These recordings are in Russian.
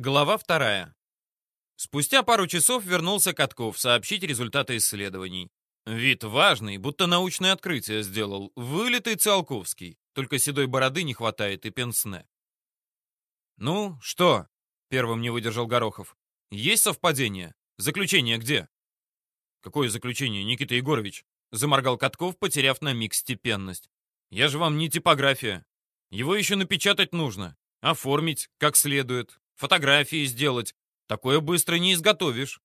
Глава вторая. Спустя пару часов вернулся Катков сообщить результаты исследований. Вид важный, будто научное открытие сделал. Вылитый Циолковский. Только седой бороды не хватает и пенсне. «Ну, что?» — первым не выдержал Горохов. «Есть совпадение? Заключение где?» «Какое заключение, Никита Егорович?» — заморгал Катков, потеряв на миг степенность. «Я же вам не типография. Его еще напечатать нужно, оформить как следует, фотографии сделать. Такое быстро не изготовишь.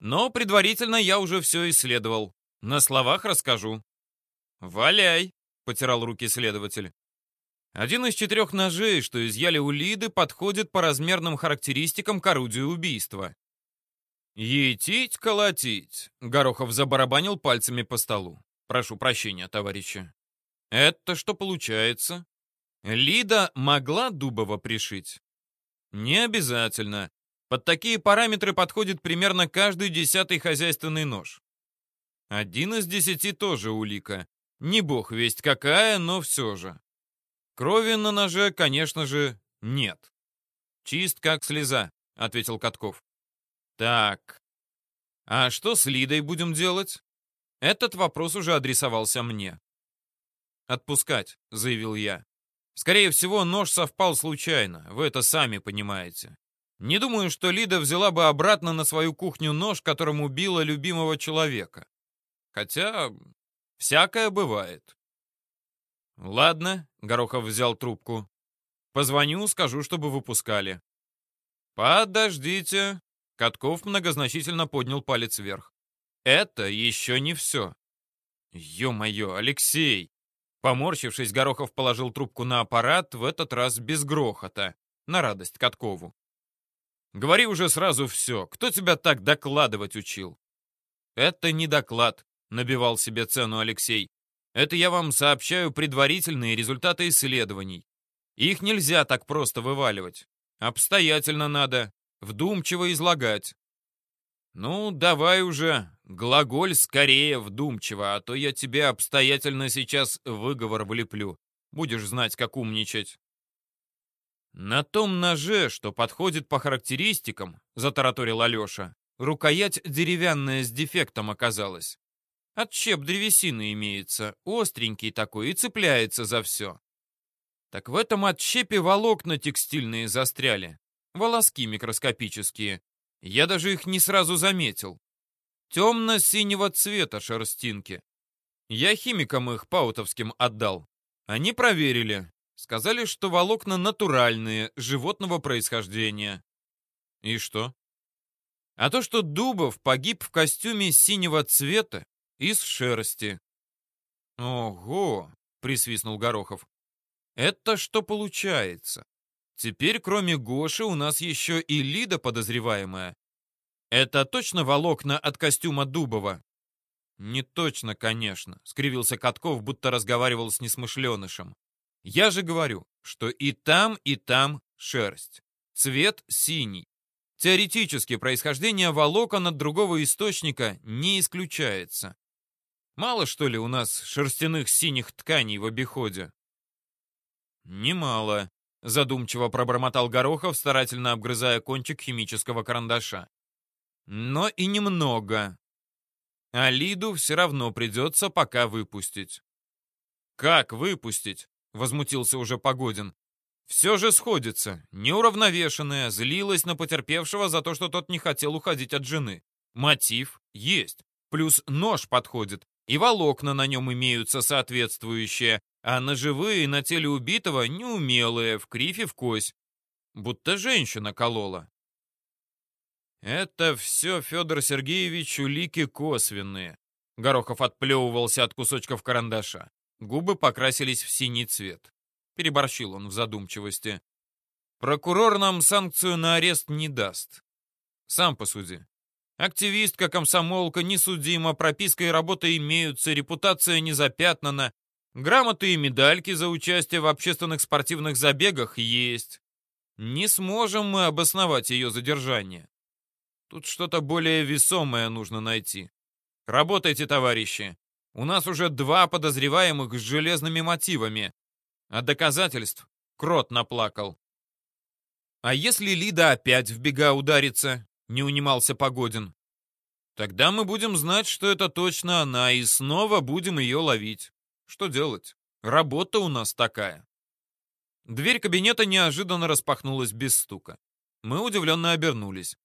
Но предварительно я уже все исследовал. На словах расскажу. «Валяй!» — потирал руки следователь. Один из четырех ножей, что изъяли у Лиды, подходит по размерным характеристикам к орудию убийства. «Етить, колотить!» — Горохов забарабанил пальцами по столу. «Прошу прощения, товарищи». «Это что получается?» Лида могла Дубова пришить? Не обязательно. Под такие параметры подходит примерно каждый десятый хозяйственный нож. Один из десяти тоже улика. Не бог весть какая, но все же. Крови на ноже, конечно же, нет. Чист как слеза, ответил Катков. Так. А что с Лидой будем делать? Этот вопрос уже адресовался мне. Отпускать, заявил я. Скорее всего, нож совпал случайно, вы это сами понимаете. Не думаю, что Лида взяла бы обратно на свою кухню нож, которым убила любимого человека. Хотя, всякое бывает. Ладно, Горохов взял трубку. Позвоню, скажу, чтобы выпускали. Подождите. Катков многозначительно поднял палец вверх. Это еще не все. Ё-моё, Алексей! Поморщившись, Горохов положил трубку на аппарат, в этот раз без грохота, на радость Каткову. «Говори уже сразу все. Кто тебя так докладывать учил?» «Это не доклад», — набивал себе цену Алексей. «Это я вам сообщаю предварительные результаты исследований. Их нельзя так просто вываливать. Обстоятельно надо, вдумчиво излагать. «Ну, давай уже, глаголь скорее вдумчиво, а то я тебе обстоятельно сейчас выговор влеплю. Будешь знать, как умничать». «На том ноже, что подходит по характеристикам», — затараторил Алеша, «рукоять деревянная с дефектом оказалась. Отщеп древесины имеется, остренький такой и цепляется за все. Так в этом отщепе волокна текстильные застряли, волоски микроскопические, я даже их не сразу заметил. Темно-синего цвета шерстинки. Я химикам их паутовским отдал. Они проверили. Сказали, что волокна натуральные, животного происхождения. И что? А то, что Дубов погиб в костюме синего цвета из шерсти. Ого, присвистнул Горохов. Это что получается? Теперь, кроме Гоши, у нас еще и Лида подозреваемая. Это точно волокна от костюма Дубова? Не точно, конечно, скривился Катков, будто разговаривал с несмышленышем. Я же говорю, что и там, и там шерсть. Цвет синий. Теоретически происхождение волокон от другого источника не исключается. Мало, что ли, у нас шерстяных синих тканей в обиходе? Немало, Задумчиво пробормотал Горохов, старательно обгрызая кончик химического карандаша. Но и немного. А Лиду все равно придется пока выпустить. Как выпустить? Возмутился уже Погодин. Все же сходится. Неуравновешенная, злилась на потерпевшего за то, что тот не хотел уходить от жены. Мотив есть. Плюс нож подходит. И волокна на нем имеются соответствующие а ножевые на теле убитого неумелые, в крифе в кость. Будто женщина колола. Это все, Федор Сергеевич, улики косвенные. Горохов отплевывался от кусочков карандаша. Губы покрасились в синий цвет. Переборщил он в задумчивости. Прокурор нам санкцию на арест не даст. Сам посуди. Активистка, комсомолка, несудима, прописка и работа имеются, репутация не запятнана, Грамоты и медальки за участие в общественных спортивных забегах есть. Не сможем мы обосновать ее задержание. Тут что-то более весомое нужно найти. Работайте, товарищи. У нас уже два подозреваемых с железными мотивами. А доказательств крот наплакал. А если Лида опять в бега ударится? Не унимался Погодин. Тогда мы будем знать, что это точно она, и снова будем ее ловить. Что делать? Работа у нас такая. Дверь кабинета неожиданно распахнулась без стука. Мы удивленно обернулись.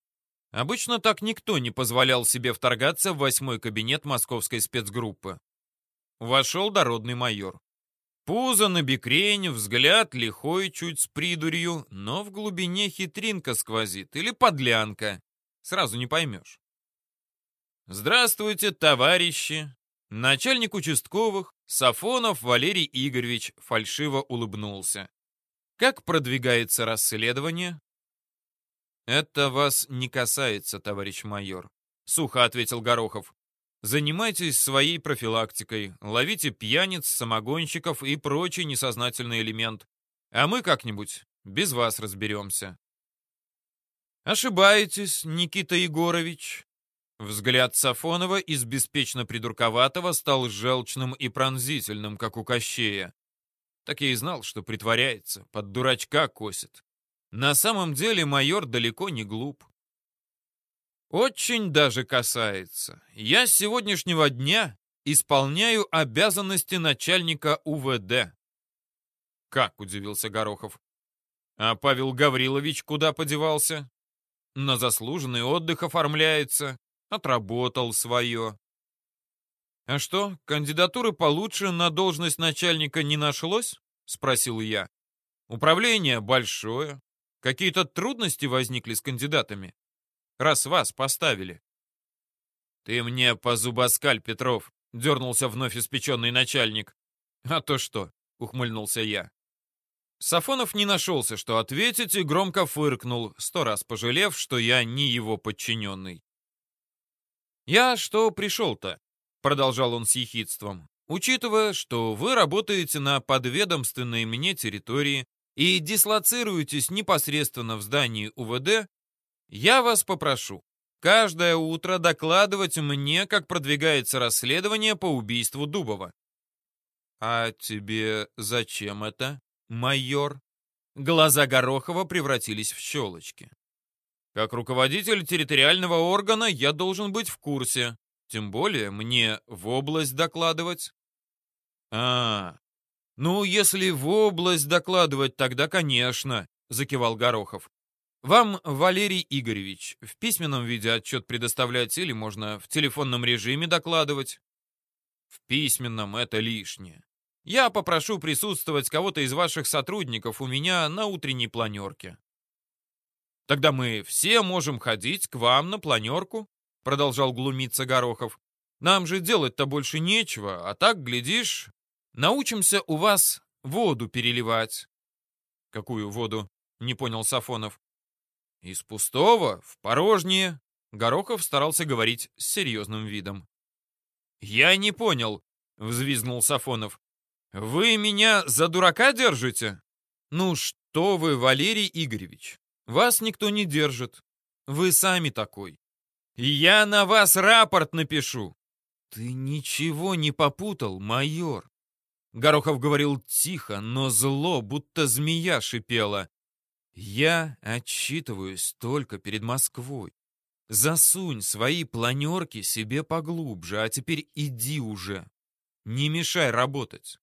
Обычно так никто не позволял себе вторгаться в восьмой кабинет московской спецгруппы. Вошел дородный майор. Пузо на бекрень, взгляд лихой, чуть с придурью, но в глубине хитринка сквозит или подлянка. Сразу не поймешь. «Здравствуйте, товарищи!» Начальник участковых, Сафонов Валерий Игоревич, фальшиво улыбнулся. «Как продвигается расследование?» «Это вас не касается, товарищ майор», — сухо ответил Горохов. «Занимайтесь своей профилактикой, ловите пьяниц, самогонщиков и прочий несознательный элемент, а мы как-нибудь без вас разберемся». «Ошибаетесь, Никита Егорович». Взгляд Сафонова из беспечно придурковатого стал желчным и пронзительным, как у Кощея. Так я и знал, что притворяется, под дурачка косит. На самом деле майор далеко не глуп. Очень даже касается. Я с сегодняшнего дня исполняю обязанности начальника УВД. Как, удивился Горохов. А Павел Гаврилович куда подевался? На заслуженный отдых оформляется. Отработал свое. А что, кандидатуры получше на должность начальника не нашлось? Спросил я. Управление большое, Какие-то трудности возникли с кандидатами? Раз вас поставили. Ты мне по зубоскаль, Петров, дернулся вновь испеченный начальник. А то что, ухмыльнулся я. Сафонов не нашелся, что ответить, и громко фыркнул, сто раз пожалев, что я не его подчиненный. «Я что пришел-то?» — продолжал он с ехидством. «Учитывая, что вы работаете на подведомственной мне территории, и дислоцируетесь непосредственно в здании УВД, я вас попрошу каждое утро докладывать мне, как продвигается расследование по убийству Дубова. А тебе зачем это, майор? Глаза Горохова превратились в щелочки. Как руководитель территориального органа я должен быть в курсе. Тем более мне в область докладывать. А, «Ну, если в область докладывать, тогда, конечно», — закивал Горохов. «Вам, Валерий Игоревич, в письменном виде отчет предоставлять или можно в телефонном режиме докладывать?» «В письменном это лишнее. Я попрошу присутствовать кого-то из ваших сотрудников у меня на утренней планерке». «Тогда мы все можем ходить к вам на планерку», — продолжал глумиться Горохов. «Нам же делать-то больше нечего, а так, глядишь, Научимся у вас воду переливать. Какую воду? Не понял Сафонов. Из пустого в порожнее. Горохов старался говорить с серьезным видом. Я не понял, взвизгнул Сафонов. Вы меня за дурака держите? Ну что вы, Валерий Игоревич, вас никто не держит. Вы сами такой. Я на вас рапорт напишу. Ты ничего не попутал, майор. Горохов говорил тихо, но зло, будто змея шипела. «Я отчитываюсь только перед Москвой. Засунь свои планерки себе поглубже, а теперь иди уже. Не мешай работать».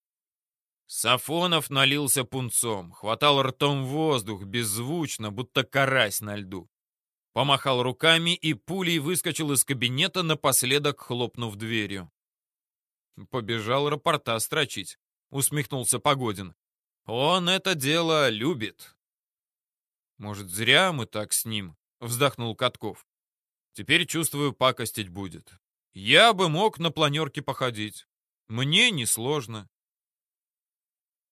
Сафонов налился пунцом, хватал ртом воздух, беззвучно, будто карась на льду. Помахал руками и пулей выскочил из кабинета, напоследок хлопнув дверью. Побежал рапорта строчить усмехнулся Погодин. Он это дело любит. Может, зря мы так с ним, вздохнул Катков. Теперь, чувствую, пакостить будет. Я бы мог на планерке походить. Мне несложно.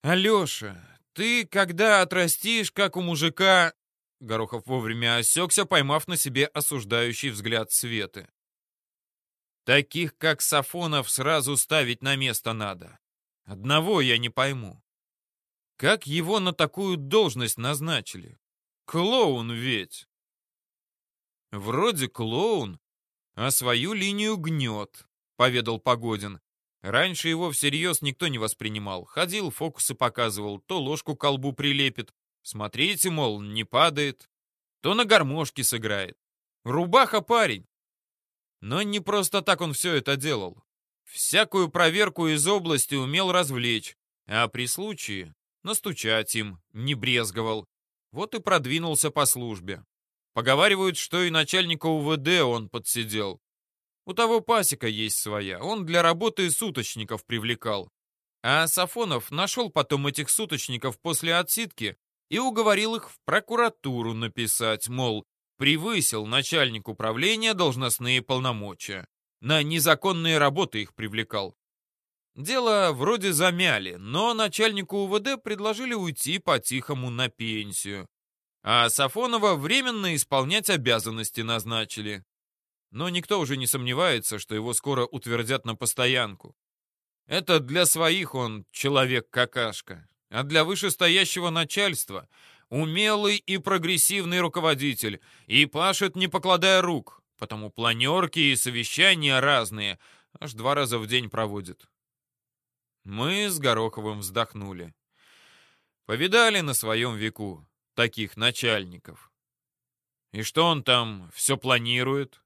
Алеша, ты когда отрастишь, как у мужика... Горохов вовремя осекся, поймав на себе осуждающий взгляд Светы. Таких, как Сафонов, сразу ставить на место надо. Одного я не пойму. Как его на такую должность назначили? Клоун ведь. Вроде клоун, а свою линию гнет, поведал Погодин. Раньше его всерьез никто не воспринимал. Ходил, фокусы показывал, то ложку к колбу прилепит, Смотрите, мол, не падает. То на гармошке сыграет. Рубаха парень. Но не просто так он все это делал. Всякую проверку из области умел развлечь, а при случае настучать им не брезговал. Вот и продвинулся по службе. Поговаривают, что и начальника УВД он подсидел. У того пасека есть своя, он для работы суточников привлекал. А Сафонов нашел потом этих суточников после отсидки и уговорил их в прокуратуру написать, мол, превысил начальник управления должностные полномочия. На незаконные работы их привлекал. Дело вроде замяли, но начальнику УВД предложили уйти по-тихому на пенсию. А Сафонова временно исполнять обязанности назначили но никто уже не сомневается, что его скоро утвердят на постоянку. Это для своих он человек-какашка, а для вышестоящего начальства умелый и прогрессивный руководитель, и пашет, не покладая рук, потому планерки и совещания разные, аж два раза в день проводит. Мы с Гороховым вздохнули. Повидали на своем веку таких начальников. И что он там все планирует?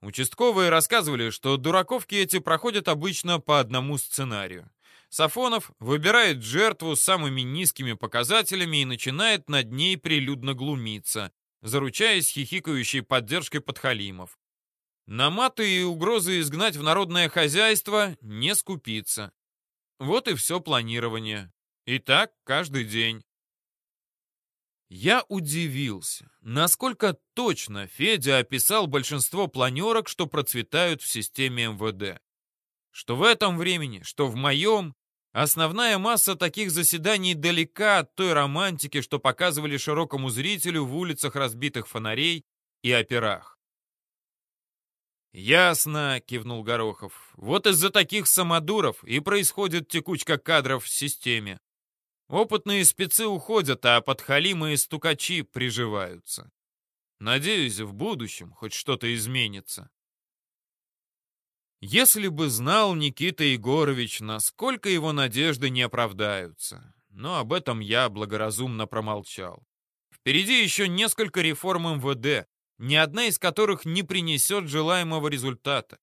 Участковые рассказывали, что дураковки эти проходят обычно по одному сценарию. Сафонов выбирает жертву с самыми низкими показателями и начинает над ней прилюдно глумиться, заручаясь хихикающей поддержкой подхалимов. На маты и угрозы изгнать в народное хозяйство не скупиться. Вот и все планирование. И так каждый день. Я удивился, насколько точно Федя описал большинство планерок, что процветают в системе МВД. Что в этом времени, что в моем, основная масса таких заседаний далека от той романтики, что показывали широкому зрителю в улицах разбитых фонарей и операх. «Ясно», — кивнул Горохов. «Вот из-за таких самодуров и происходит текучка кадров в системе. Опытные спецы уходят, а подхалимы и стукачи приживаются. Надеюсь, в будущем хоть что-то изменится. Если бы знал Никита Егорович, насколько его надежды не оправдаются. Но об этом я благоразумно промолчал. Впереди еще несколько реформ МВД, ни одна из которых не принесет желаемого результата.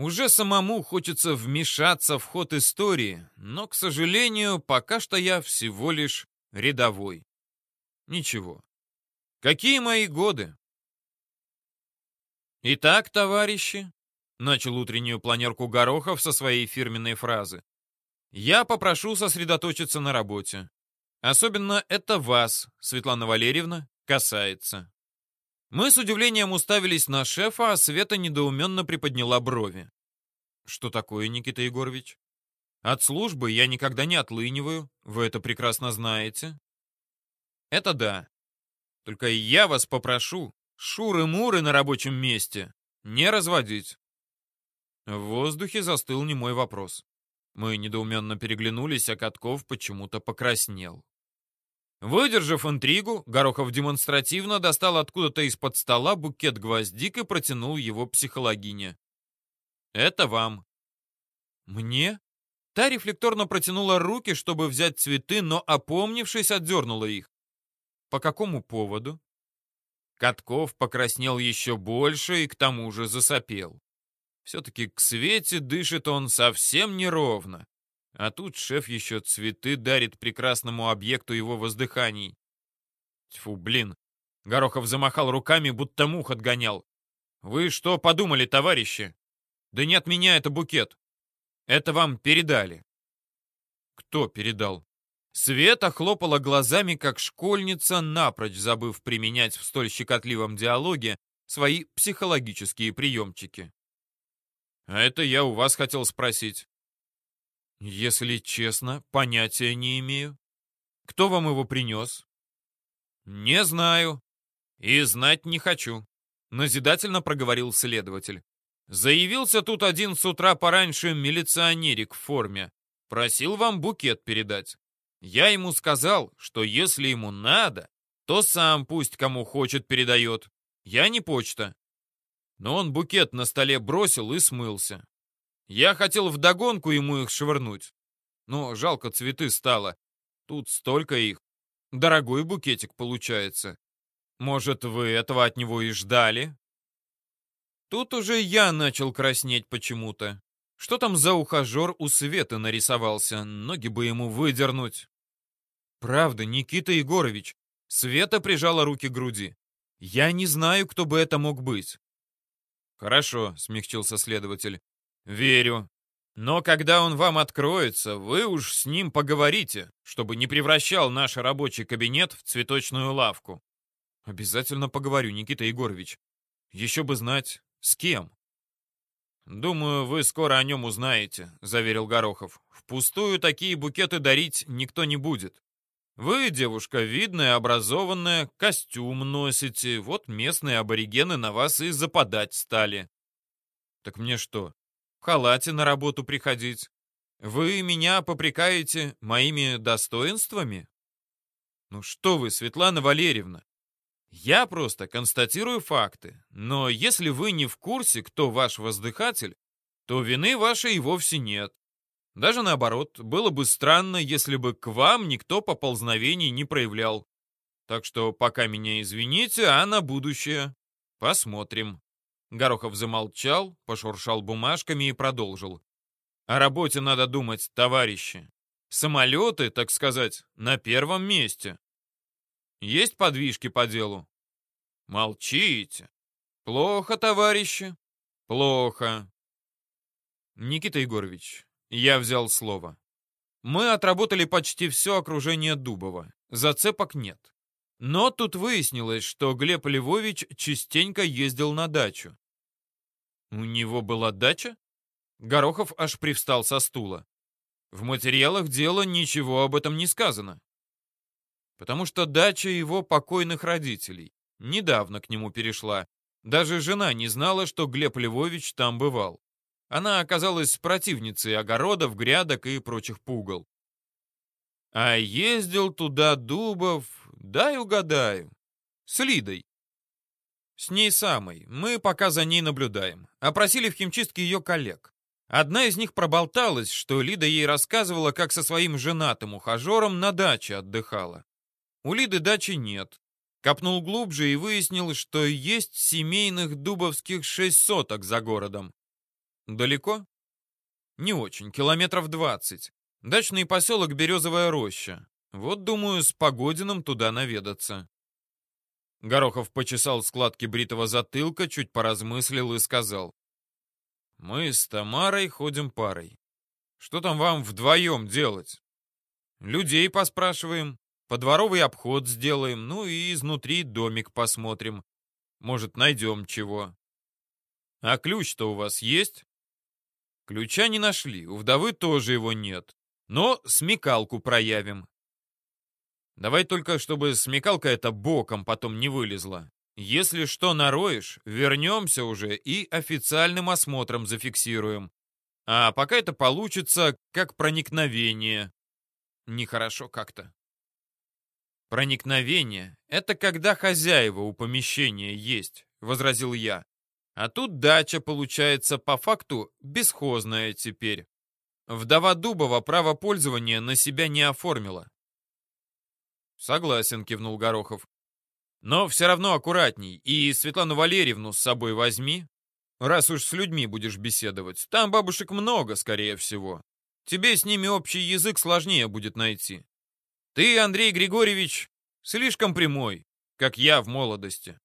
Уже самому хочется вмешаться в ход истории, но, к сожалению, пока что я всего лишь рядовой. Ничего. Какие мои годы? Итак, товарищи, начал утреннюю планерку Горохов со своей фирменной фразы. Я попрошу сосредоточиться на работе. Особенно это вас, Светлана Валерьевна, касается. Мы с удивлением уставились на шефа, а Света недоуменно приподняла брови. «Что такое, Никита Егорович?» «От службы я никогда не отлыниваю, вы это прекрасно знаете». «Это да. Только я вас попрошу, шуры-муры на рабочем месте не разводить». В воздухе застыл немой вопрос. Мы недоуменно переглянулись, а Катков почему-то покраснел. Выдержав интригу, Горохов демонстративно достал откуда-то из-под стола букет гвоздик и протянул его психологине. «Это вам». «Мне?» Та рефлекторно протянула руки, чтобы взять цветы, но, опомнившись, отдернула их. «По какому поводу?» Катков покраснел еще больше и к тому же засопел. Все-таки к Свете дышит он совсем неровно. А тут шеф еще цветы дарит прекрасному объекту его воздыханий. Тьфу, блин. Горохов замахал руками, будто мух отгонял. Вы что подумали, товарищи? Да не от меня это букет. Это вам передали. Кто передал? Света хлопала глазами, как школьница, напрочь забыв применять в столь щекотливом диалоге свои психологические приемчики. А это я у вас хотел спросить. «Если честно, понятия не имею. Кто вам его принес?» «Не знаю. И знать не хочу», — назидательно проговорил следователь. «Заявился тут один с утра пораньше милиционерик в форме. Просил вам букет передать. Я ему сказал, что если ему надо, то сам пусть кому хочет передает. Я не почта». Но он букет на столе бросил и смылся. Я хотел вдогонку ему их швырнуть. Но жалко цветы стало. Тут столько их. Дорогой букетик получается. Может, вы этого от него и ждали? Тут уже я начал краснеть почему-то. Что там за ухажер у Светы нарисовался? Ноги бы ему выдернуть. Правда, Никита Егорович. Света прижала руки к груди. Я не знаю, кто бы это мог быть. Хорошо, смягчился следователь. Верю. Но когда он вам откроется, вы уж с ним поговорите, чтобы не превращал наш рабочий кабинет в цветочную лавку. Обязательно поговорю, Никита Егорович. Еще бы знать, с кем. «Думаю, вы скоро о нем узнаете», — заверил Горохов. «Впустую такие букеты дарить никто не будет. Вы, девушка, видная, образованная, костюм носите, вот местные аборигены на вас и западать стали». «Так мне что, халате на работу приходить? Вы меня попрекаете моими достоинствами?» «Ну что вы, Светлана Валерьевна, я просто констатирую факты, но если вы не в курсе, кто ваш воздыхатель, то вины вашей и вовсе нет. Даже наоборот, было бы странно, если бы к вам никто поползновений не проявлял. Так что пока меня извините, а на будущее посмотрим. Горохов замолчал, пошуршал бумажками и продолжил. О работе надо думать, товарищи. Самолеты, так сказать, на первом месте. Есть подвижки по делу? Молчите. Плохо, товарищи. Плохо. Никита Егорович, я взял слово. Мы отработали почти все окружение Дубова. Зацепок нет. Но тут выяснилось, что Глеб Львович частенько ездил на дачу. У него была дача? Горохов аж привстал со стула. В материалах дела ничего об этом не сказано потому что дача его покойных родителей. Недавно к нему перешла. Даже жена не знала, что Глеб Львович там бывал. Она оказалась противницей огородов, грядок и прочих пугал. А ездил туда Дубов, дай угадаю, с Лидой. С ней самой. Мы пока за ней наблюдаем. Опросили в химчистке ее коллег. Одна из них проболталась, что Лида ей рассказывала, как со своим женатым ухажером на даче отдыхала. У Лиды дачи нет. Копнул глубже и выяснил, что есть семейных дубовских шесть соток за городом. Далеко? Не очень, километров двадцать. Дачный поселок Березовая роща. Вот, думаю, с Погодиным туда наведаться. Горохов почесал складки бритого затылка, чуть поразмыслил и сказал. «Мы с Тамарой ходим парой. Что там вам вдвоем делать? Людей поспрашиваем, Подворовый обход сделаем, ну и изнутри домик посмотрим. Может, найдем чего. А ключ-то у вас есть? Ключа не нашли, у вдовы тоже его нет. Но смекалку проявим. Давай только, чтобы смекалка эта боком потом не вылезла. Если что нароешь, вернемся уже и официальным осмотром зафиксируем. А пока это получится как проникновение. Нехорошо как-то. «Проникновение — это когда хозяева у помещения есть», — возразил я. «А тут дача, получается, по факту бесхозная теперь. Вдова Дубова право пользования на себя не оформила». «Согласен», — кивнул Горохов. «Но все равно аккуратней, и Светлану Валерьевну с собой возьми, раз уж с людьми будешь беседовать. Там бабушек много, скорее всего. Тебе с ними общий язык сложнее будет найти. Ты, Андрей Григорьевич, слишком прямой, как я в молодости.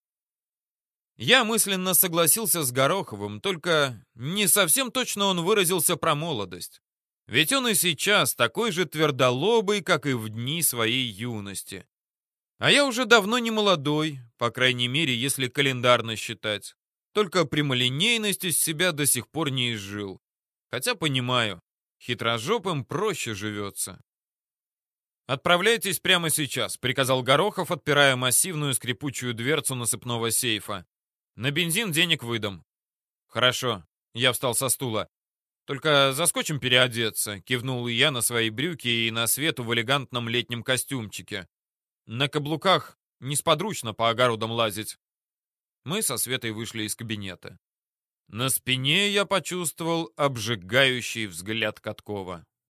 Я мысленно согласился с Гороховым, только не совсем точно он выразился про молодость. Ведь он и сейчас такой же твердолобый, как и в дни своей юности. А я уже давно не молодой, по крайней мере, если календарно считать. Только прямолинейность из себя до сих пор не изжил. Хотя понимаю, хитрожопым проще живется. «Отправляйтесь прямо сейчас», — приказал Горохов, отпирая массивную скрипучую дверцу насыпного сейфа. «На бензин денег выдам». «Хорошо». Я встал со стула. «Только заскочим переодеться», — кивнул я на свои брюки и на свету в элегантном летнем костюмчике. «На каблуках несподручно по огородам лазить». Мы со Светой вышли из кабинета. На спине я почувствовал обжигающий взгляд Каткова.